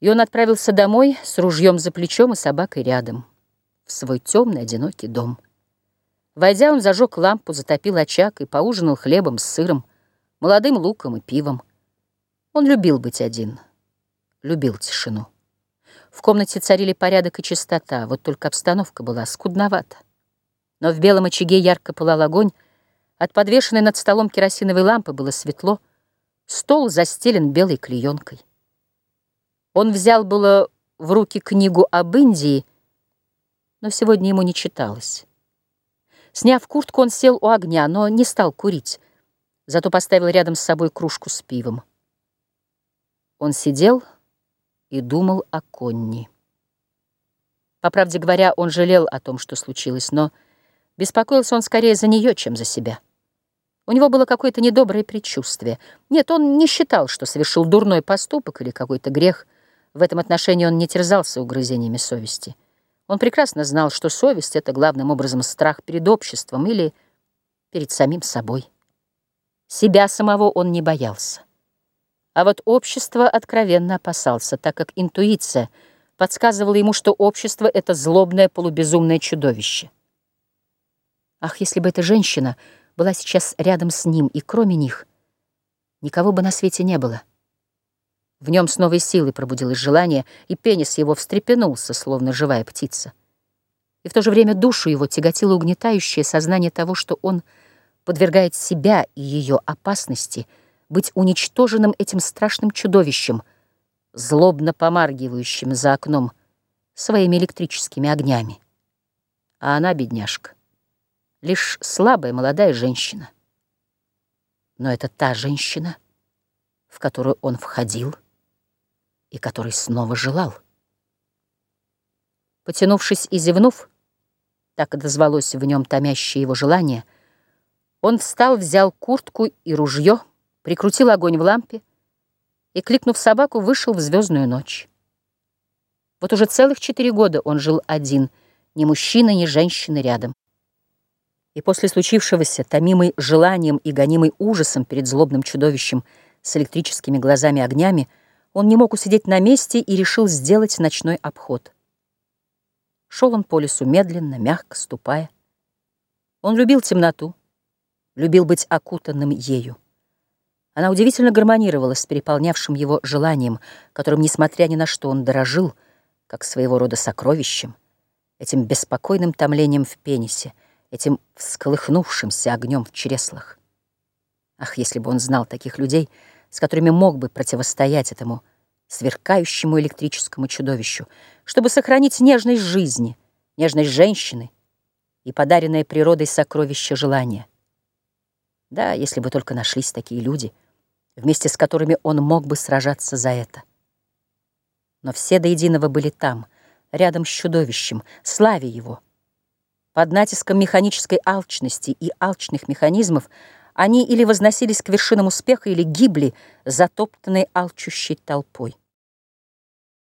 И он отправился домой с ружьем за плечом и собакой рядом, в свой темный одинокий дом. Войдя, он зажег лампу, затопил очаг и поужинал хлебом с сыром, молодым луком и пивом. Он любил быть один, любил тишину. В комнате царили порядок и чистота, вот только обстановка была скудновата. Но в белом очаге ярко пылал огонь, от подвешенной над столом керосиновой лампы было светло, стол застелен белой клеенкой. Он взял было в руки книгу об Индии, но сегодня ему не читалось. Сняв куртку, он сел у огня, но не стал курить, зато поставил рядом с собой кружку с пивом. Он сидел и думал о Конни. По правде говоря, он жалел о том, что случилось, но беспокоился он скорее за нее, чем за себя. У него было какое-то недоброе предчувствие. Нет, он не считал, что совершил дурной поступок или какой-то грех — в этом отношении он не терзался угрызениями совести. Он прекрасно знал, что совесть — это главным образом страх перед обществом или перед самим собой. Себя самого он не боялся. А вот общество откровенно опасался, так как интуиция подсказывала ему, что общество — это злобное полубезумное чудовище. Ах, если бы эта женщина была сейчас рядом с ним, и кроме них никого бы на свете не было — в нем с новой силой пробудилось желание, и пенис его встрепенулся, словно живая птица. И в то же время душу его тяготило угнетающее сознание того, что он подвергает себя и ее опасности быть уничтоженным этим страшным чудовищем, злобно помаргивающим за окном своими электрическими огнями. А она, бедняжка, лишь слабая молодая женщина. Но это та женщина, в которую он входил — и который снова желал. Потянувшись и зевнув, так отозвалось в нем томящее его желание, он встал, взял куртку и ружье, прикрутил огонь в лампе и, кликнув собаку, вышел в звездную ночь. Вот уже целых четыре года он жил один, ни мужчины, ни женщины рядом. И после случившегося, томимый желанием и гонимый ужасом перед злобным чудовищем с электрическими глазами-огнями, он не мог усидеть на месте и решил сделать ночной обход. Шел он по лесу медленно, мягко, ступая. Он любил темноту, любил быть окутанным ею. Она удивительно гармонировала с переполнявшим его желанием, которым, несмотря ни на что, он дорожил, как своего рода сокровищем, этим беспокойным томлением в пенисе, этим всколыхнувшимся огнем в чреслах. Ах, если бы он знал таких людей — с которыми мог бы противостоять этому сверкающему электрическому чудовищу, чтобы сохранить нежность жизни, нежность женщины и подаренное природой сокровище желания. Да, если бы только нашлись такие люди, вместе с которыми он мог бы сражаться за это. Но все до единого были там, рядом с чудовищем, славе его. Под натиском механической алчности и алчных механизмов они или возносились к вершинам успеха, или гибли, затоптанной алчущей толпой.